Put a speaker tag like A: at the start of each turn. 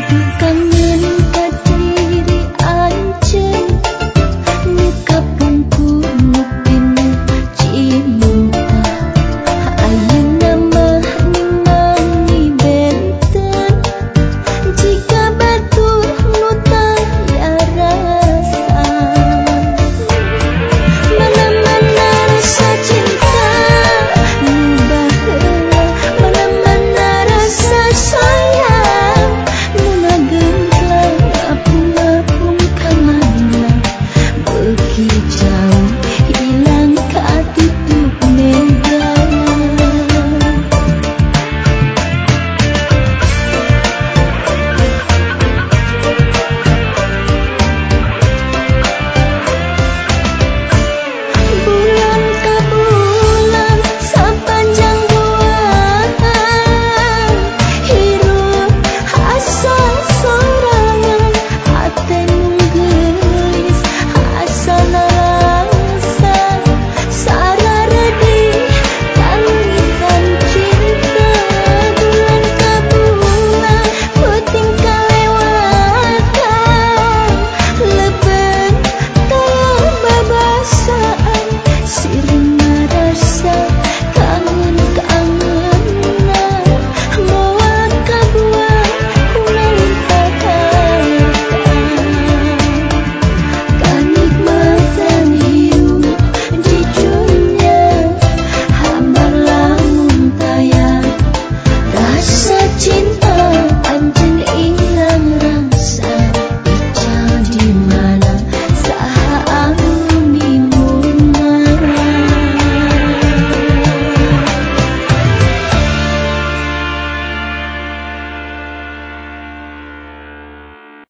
A: bukan